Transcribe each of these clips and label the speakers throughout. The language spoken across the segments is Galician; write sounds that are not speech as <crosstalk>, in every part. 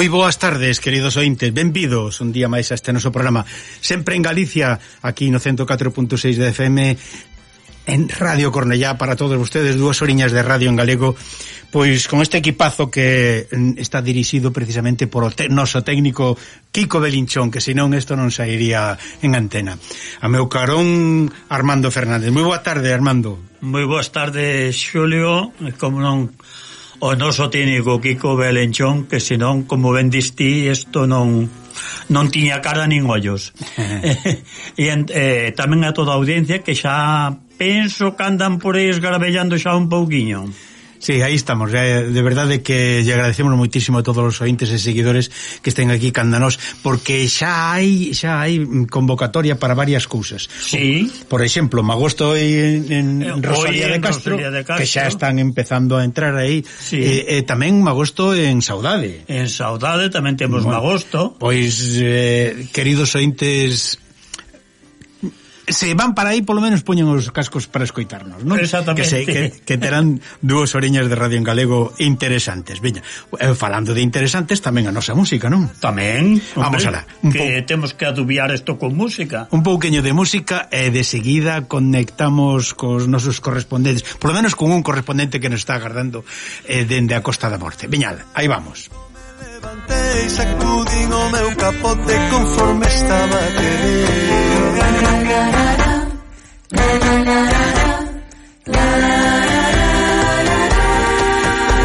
Speaker 1: Moi boas tardes, queridos ointes, benvidos un día máis a este noso programa Sempre en Galicia, aquí no 104.6 de FM en Radio Cornellá para todos vostedes, dúas oriñas de radio en galego, pois con este equipazo que mm, está dirixido precisamente por o noso técnico Kiko Belinchón, que senón isto non sairía en antena. A meu carón Armando Fernández. Moi boa tarde, Armando.
Speaker 2: Moi boas tardes, Xulio, como non o noso técnico Kiko Belenchón que senón, como ben distí, isto non non tiña cara nin ollos. <laughs> <laughs> E en, eh, tamén a toda a audiencia que xa penso que andan por aí esgarabellando xa un pouquiño.
Speaker 1: Sí, aí estamos. Eh, de verdade que lle agradecemos moitísimo a todos os ointes e seguidores que estén aquí candanos, porque xa hai xa hai convocatoria para varias cousas.
Speaker 2: Sí.
Speaker 1: Por exemplo, Magosto e en, en
Speaker 2: eh,
Speaker 1: Rosalía, de Castro,
Speaker 2: Rosalía de Castro,
Speaker 1: que xa están empezando a entrar aí.
Speaker 2: Sí.
Speaker 1: Eh, eh, e, e tamén Magosto en Saudade.
Speaker 2: En Saudade tamén temos
Speaker 1: bueno,
Speaker 2: Magosto.
Speaker 1: Pois, eh, queridos ointes se van para aí, polo menos poñen os cascos para escoitarnos, non?
Speaker 2: Exactamente.
Speaker 1: Que, se, que, que terán dúas oreñas de radio en galego interesantes. Veña, eh, falando de interesantes, tamén a nosa música, non?
Speaker 2: Tamén.
Speaker 1: Vamos alá.
Speaker 2: Que temos que adubiar isto con música.
Speaker 1: Un pouqueño de música e de seguida conectamos cos nosos correspondentes, polo menos con un correspondente que nos está agardando eh, dende a Costa da Morte. Veñal, aí vamos.
Speaker 3: Levanté Levantei, sacudín o meu capote conforme estaba querido.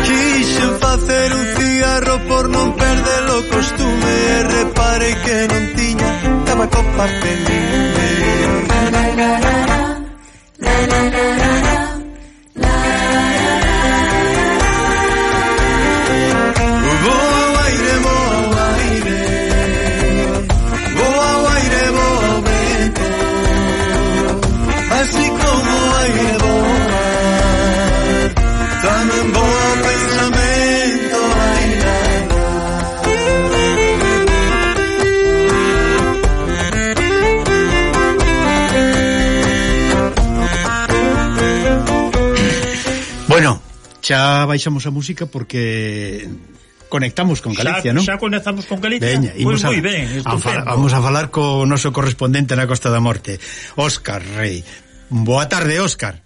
Speaker 3: Quixen facer un cigarro por non perder o costume e repare que non tiña tabaco parte libre. Na, na, na, na, na, na, na, na,
Speaker 1: na. xa baixamos a música porque conectamos con Galicia, non?
Speaker 2: Xa conectamos con Galicia.
Speaker 1: Veña,
Speaker 2: pois
Speaker 1: pues
Speaker 2: moi ben,
Speaker 1: a
Speaker 2: fal,
Speaker 1: vamos a falar co noso correspondente na Costa da Morte, Óscar Rei. Boa tarde, Óscar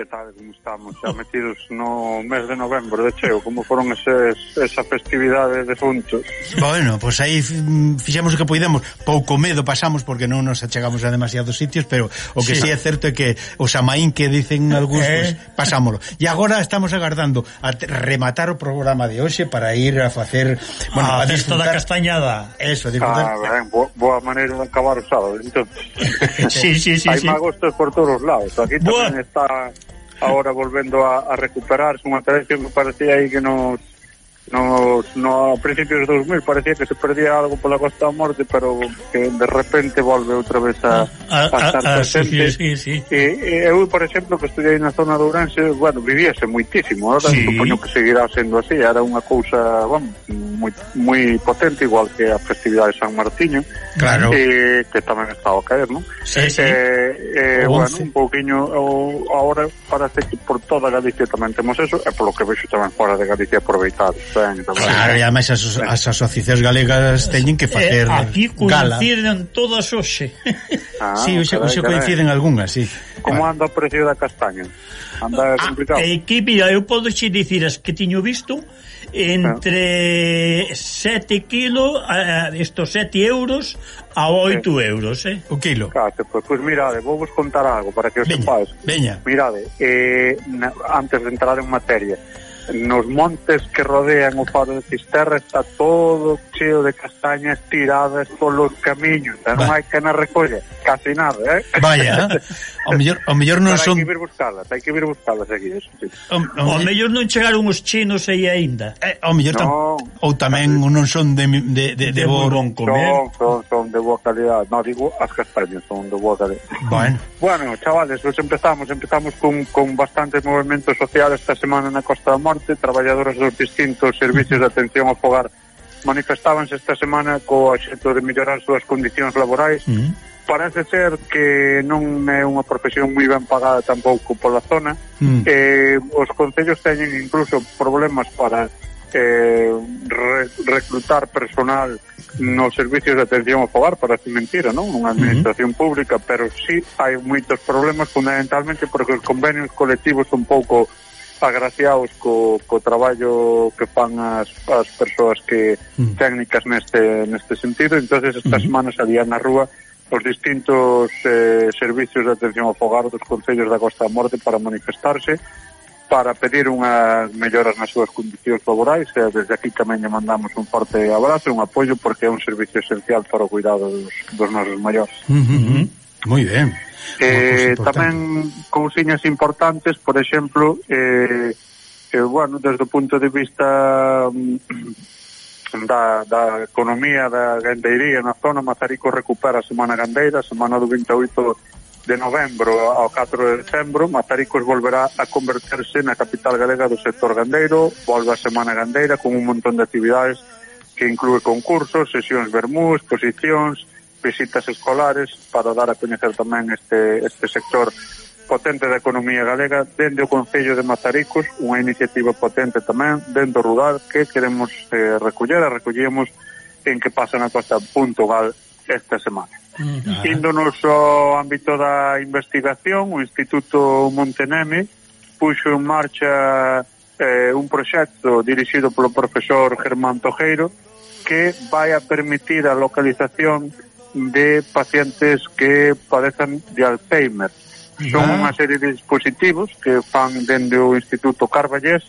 Speaker 4: que tal como estamos, xa metidos no mes de novembro de cheo, como foron eses, esa festividade de xuntos.
Speaker 1: Bueno, pois pues aí mm, fixemos o que poidemos, pouco medo pasamos porque non nos achegamos a demasiados sitios, pero o que sí,
Speaker 2: sí
Speaker 1: é certo é que o xamaín que dicen eh, algúns,
Speaker 2: eh?
Speaker 1: pues, pasámolo. E agora estamos agardando a rematar o programa de hoxe para ir a facer, bueno,
Speaker 2: ah,
Speaker 1: a,
Speaker 2: a da castañada.
Speaker 1: Eso, a disfrutar.
Speaker 4: Ah, ben, boa, boa maneira de acabar o sábado, entonces. <laughs>
Speaker 2: sí, sí, sí,
Speaker 4: Hai
Speaker 2: sí.
Speaker 4: magostos por todos os lados. Aquí
Speaker 2: Buah.
Speaker 4: tamén está agora volvendo a, a recuperarse unha tradición que parecía aí que nos Nos, no, a principios dos 2000 parecía que se perdía algo pola Costa da Morte, pero que de repente volve outra vez a, ah,
Speaker 2: a,
Speaker 4: a, estar
Speaker 2: ah, a, a
Speaker 4: presente.
Speaker 2: Sí, sí, sí.
Speaker 4: E, e eu, por exemplo, que estudiei na zona de Ourense, bueno, vivíase muitísimo, ahora
Speaker 2: sí.
Speaker 4: supoño que seguirá sendo así, era unha cousa, bueno, moi, moi potente, igual que a festividade de San Martiño,
Speaker 1: claro.
Speaker 4: e, que tamén estaba a caer, non?
Speaker 2: Sí, sí.
Speaker 4: Eh, eh,
Speaker 1: o
Speaker 4: bueno,
Speaker 1: 11.
Speaker 4: un pouquiño, o, ahora parece que por toda Galicia tamén temos eso, e polo que vexo tamén fora de Galicia aproveitar, ben, tamén.
Speaker 1: Claro, e ademais as, as asociacións galegas teñen que eh, facer
Speaker 2: eh, aquí coinciden gala. todas hoxe.
Speaker 4: Ah, <laughs>
Speaker 1: sí, hoxe,
Speaker 4: carai,
Speaker 1: hoxe coinciden algunhas, sí.
Speaker 4: Como anda o precio da castaña? Anda
Speaker 2: ah,
Speaker 4: complicado.
Speaker 2: É que, mira, eu podo xe dicir as que tiño visto entre ah. 7 kilo eh, estos 7 euros a 8 euros, eh?
Speaker 1: O kilo.
Speaker 4: Claro, pois, pois pues, mirade, vou vos contar algo para que os
Speaker 1: veña,
Speaker 4: sepáis.
Speaker 1: Veña.
Speaker 4: Mirade, eh, antes de entrar en materia, nos montes que rodean o faro de Fisterra está todo cheo de castañas tiradas polos camiños, e non hai que na recolle, casi nada, eh?
Speaker 1: Vaya, o mellor, o mellor non
Speaker 4: Pero
Speaker 1: son...
Speaker 4: Hai que vir buscalas, hai que vir buscalas aquí, eso sí.
Speaker 1: o,
Speaker 2: o mellor non chegaron os chinos aí aínda.
Speaker 1: Eh, ao mellor tam...
Speaker 4: no,
Speaker 1: ou tamén non son de, de, de, de,
Speaker 2: de
Speaker 1: bo
Speaker 2: bon comer.
Speaker 4: Son, son, son de boa calidad, non digo as castañas, son de boa calidad.
Speaker 1: Bueno,
Speaker 4: bueno chavales, pues empezamos, empezamos con, con bastantes movimentos sociales esta semana na Costa da Morte, Monte, traballadoras dos distintos servicios de atención ao fogar, manifestábanse esta semana co axeto de mellorar as súas condicións laborais.
Speaker 2: Mm.
Speaker 4: Parece ser que non é unha profesión moi ben pagada tampouco pola zona.
Speaker 1: Mm.
Speaker 4: eh, os concellos teñen incluso problemas para eh, re, reclutar personal nos servicios de atención ao fogar, parece mentira, non? Unha mm-hmm. administración uh -huh. pública, pero sí hai moitos problemas fundamentalmente porque os convenios colectivos son pouco agraciados co, co traballo que fan as, as persoas que mm. técnicas neste, neste sentido entonces estas mm. Mm-hmm. semanas salían na rúa os distintos eh, servicios de atención ao fogar dos Concellos da Costa da Morte para manifestarse para pedir unhas melloras nas súas condicións laborais e desde aquí tamén lle mandamos un forte abrazo e un apoio porque é un servicio esencial para o cuidado dos, dos nosos maiores.
Speaker 1: Uh -huh. Moi ben.
Speaker 4: Eh, tamén cousiñas importantes, por exemplo, eh, eh, bueno, desde o punto de vista mm, da, da economía da gandeiría na zona, Mazarico recupera a Semana Gandeira, a Semana do 28 de novembro ao 4 de decembro, Mazaricos volverá a converterse na capital galega do sector gandeiro, volve a Semana Gandeira con un montón de actividades que inclúe concursos, sesións vermús, exposicións, visitas escolares para dar a coñecer tamén este, este sector potente da economía galega dende o Concello de Mazaricos, unha iniciativa potente tamén dentro rural que queremos eh, recoller, a recollemos en que pasa na costa punto gal esta semana. Uh -huh. Índonos ao ámbito da investigación, o Instituto Monteneme puxo en marcha eh, un proxecto dirixido polo profesor Germán Tojeiro que vai a permitir a localización de pacientes que padecen de Alzheimer. Son ah. unha serie de dispositivos que fan dende o Instituto Carballés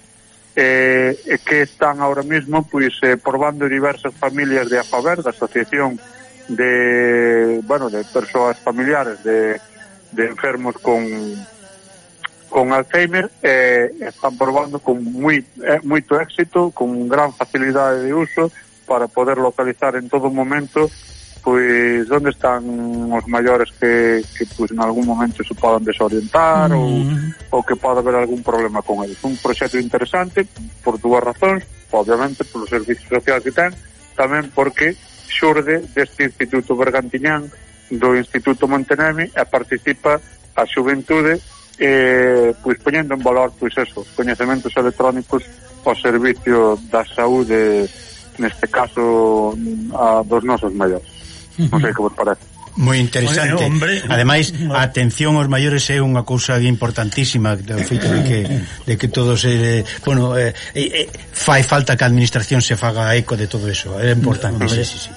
Speaker 4: eh, que están ahora mismo pois, eh, probando diversas familias de AFABER, da Asociación de, bueno, de persoas familiares de, de enfermos con, con Alzheimer eh, están probando con moi, eh, moito éxito, con gran facilidade de uso para poder localizar en todo momento pois onde están os maiores que, que pois, en algún momento se podan desorientar mm. ou, ou que pode haber algún problema con eles. Un proxecto interesante por dúas razóns, obviamente polo servicios social que ten, tamén porque xurde deste Instituto Bergantiñán do Instituto Montenemi e participa a xuventude eh, pois poñendo en valor pois eso, os coñecementos electrónicos ao servicio da saúde neste caso a, dos nosos maiores. Non sei como parece.
Speaker 1: Moi interesante. Hombre, hombre, Ademais, a atención aos maiores é unha cousa importantísima do feito de que de que todos eh, bueno, eh, eh, eh, fai falta que a administración se faga eco de todo eso, é importante. Sí, sí, sí.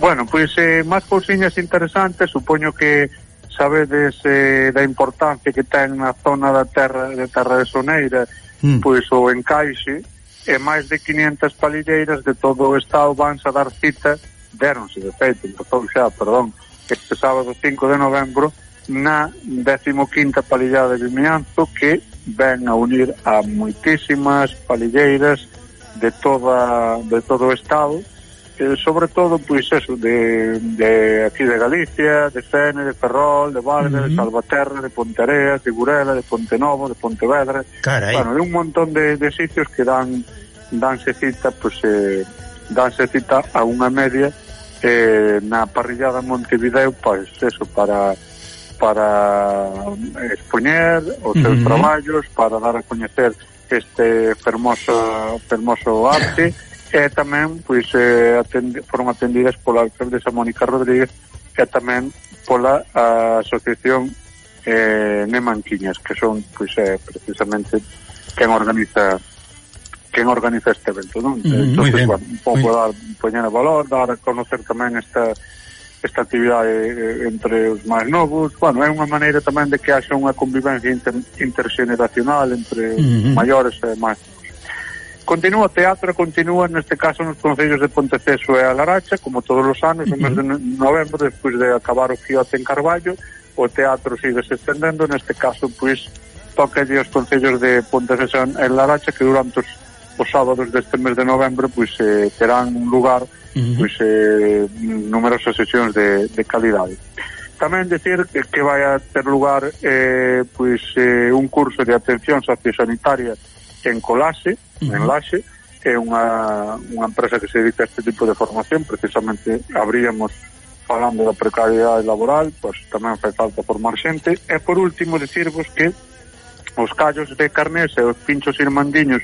Speaker 4: Bueno, pois eh, máis cousiñas interesantes, supoño que sabedes eh, da importancia que ten na zona da terra de Terra de Soneira, mm. pois o encaixe e máis de 500 palilleiras de todo o estado vanse a dar cita deronse, de feito, empezou xa, perdón, este sábado 5 de novembro na 15ª palillada de Vimianzo que ven a unir a moitísimas palilleiras de toda de todo o estado eh, sobre todo pois eso de, de aquí de Galicia, de Fene, de Ferrol, de Valde, uh -huh. de Salvaterra, de Ponteareas, de Burela, de Pontenovo, de Pontevedra.
Speaker 1: Carai.
Speaker 4: Bueno, de un montón de, de sitios que dan danse cita, pois eh, danse cita a unha media eh, na parrillada Montevideo pois eso para para expoñer os seus uh -huh. traballos, para dar a coñecer este fermoso fermoso arte e tamén pois eh, atend foron atendidas pola alcaldesa Mónica Rodríguez e tamén pola a, asociación eh, Nemanquiñas, que son pois eh, precisamente quen organiza quen organiza este evento, non? Mm, entón, bueno, un pouco dar, poñer valor, dar a conocer tamén esta esta actividade eh, entre os máis novos. Bueno, é unha maneira tamén de que haxa unha convivencia inter, interxeneracional entre os mm -hmm. maiores e máis. Continúa o teatro, continúa neste caso nos concellos de Ponteceso e Alaracha, como todos os anos, no mes de novembro, despois de acabar o Fiote en Carballo, o teatro sigue se estendendo, neste caso, pois, toca aos concellos de Ponteceso e Alaracha que durante os os sábados deste mes de novembro pois eh, terán un lugar uh -huh. pois eh, numerosas sesións de, de calidade. Tamén decir que, que vai a ter lugar eh, pois eh, un curso de atención sociosanitaria en Colase, uh -huh. en Laxe, que é unha, unha empresa que se dedica a este tipo de formación, precisamente abríamos falando da precariedade laboral, pois tamén fai falta formar xente. E por último, decirvos que os callos de carnés e os pinchos irmandiños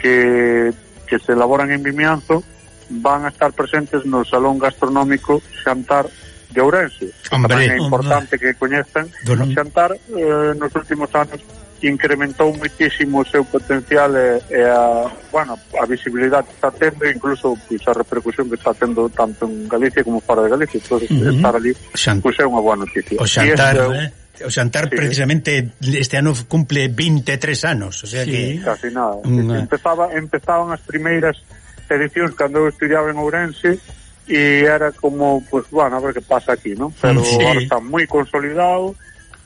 Speaker 4: que, que se elaboran en Vimianzo van a estar presentes no Salón Gastronómico Xantar de Ourense.
Speaker 1: Hombre,
Speaker 4: Tamén é importante hombre. que coñezan. Don... Xantar eh, nos últimos anos incrementou muitísimo o seu potencial e, e a, bueno, a visibilidade que está tendo e incluso pues, a repercusión que está tendo tanto en Galicia como fora de Galicia. Entonces, uh -huh. estar ali
Speaker 1: Xan...
Speaker 4: pues, é unha boa noticia.
Speaker 1: O Xantar,
Speaker 4: e este,
Speaker 1: eh? o Xantar
Speaker 4: sí.
Speaker 1: precisamente este ano cumple 23 anos, o sea
Speaker 2: sí.
Speaker 1: que
Speaker 4: casi nada.
Speaker 1: Unha...
Speaker 4: Empezaba empezaban as primeiras edicións cando eu estudiaba en Ourense e era como, pues, bueno, a ver que pasa aquí, ¿no? Pero
Speaker 2: sí.
Speaker 4: ahora está moi consolidado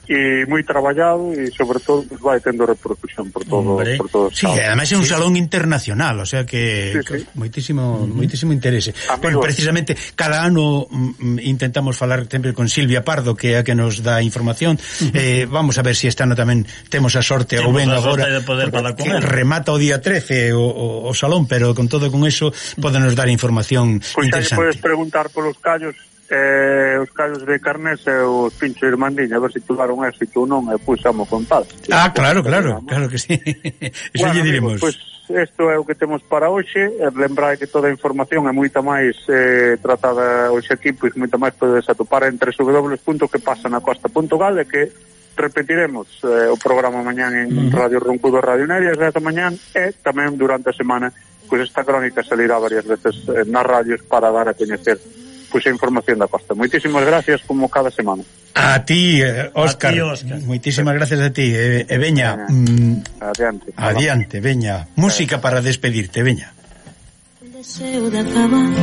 Speaker 4: e moi traballado e sobre todo pues, vai tendo repercusión por todo
Speaker 2: Hombre.
Speaker 4: por todo
Speaker 1: Sí, además é un sí. salón internacional, o sea que,
Speaker 4: sí, sí.
Speaker 1: moitísimo uh -huh. moitísimo interese.
Speaker 4: Amigos.
Speaker 1: Bueno, precisamente cada ano mm, mm, intentamos falar sempre con Silvia Pardo que é a que nos dá información. Uh -huh. Eh, vamos a ver se si este ano tamén temos a sorte
Speaker 2: temos
Speaker 1: ou
Speaker 2: ben
Speaker 1: agora
Speaker 2: de poder
Speaker 1: que remata o día 13 o, o, o salón, pero con todo con eso podenos dar información
Speaker 4: pois pues, interesante. Podes preguntar polos callos eh, os callos de carnes e eh, os pinchos de a ver se tuvaron éxito ou non, e pois puxamos con paz.
Speaker 1: Ah, claro, claro, claro que sí. <laughs> Eso bueno, lle diremos.
Speaker 4: Pois, pues, isto é o que temos para hoxe. Lembrai que toda a información é moita máis eh, tratada hoxe aquí, pois moita máis podedes atopar en www.quepasanacosta.gal e que repetiremos eh, o programa mañán en uh -huh. Radio Roncudo Radio Neria esta mañán e tamén durante a semana pois esta crónica salirá varias veces eh, nas radios para dar a coñecer pois a información da Costa. Moitísimas gracias como cada semana.
Speaker 1: A ti, eh, Óscar.
Speaker 2: Eh, Óscar.
Speaker 1: Moitísimas gracias a ti. E, e veña, mm,
Speaker 4: adiante.
Speaker 1: Adiante, veña. Música para despedirte, veña.
Speaker 5: Deseo de acabar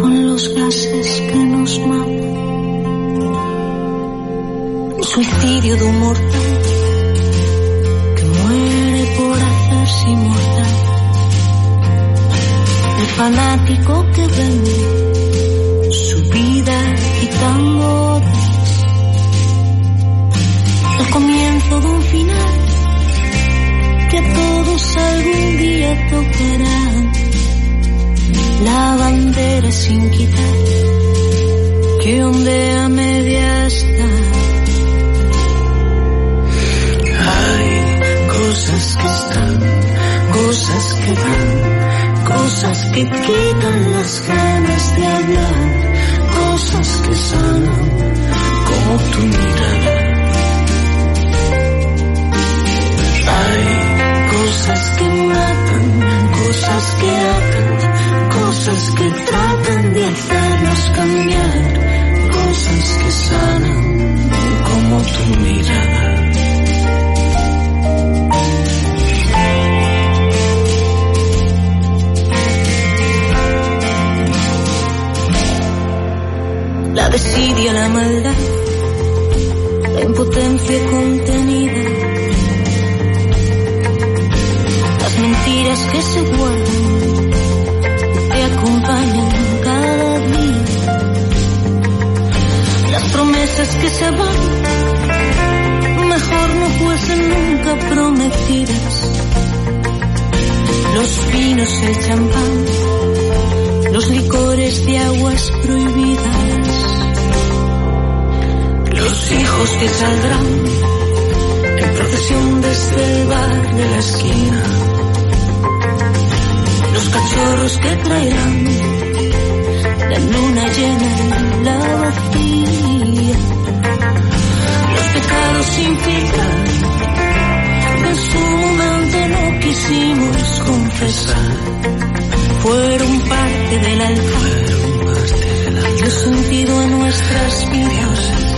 Speaker 5: con los gases que nos matan. Un suicidio de un mortal que muere por hacerse inmortal. El fanático que vende de un final que a todos algún día tocará la bandera sin quitar que ondea media está.
Speaker 3: Hay cosas que están, cosas que van,
Speaker 5: Cosas que quitan las ganas de hablar,
Speaker 3: cosas que sanan, como tu mirada.
Speaker 5: Maldad, la impotencia contenida, las mentiras que se guardan, te acompañan cada día, las promesas que se van, mejor no fuesen nunca prometidas, los vinos, el champán los licores de aguas prohibidas, hijos que saldrán en procesión desde el bar de la esquina, los cachorros que traerán la luna llena en la vacía, los pecados sin filtrar que en su momento no quisimos confesar fueron parte del altar, dio sentido a nuestras vidas.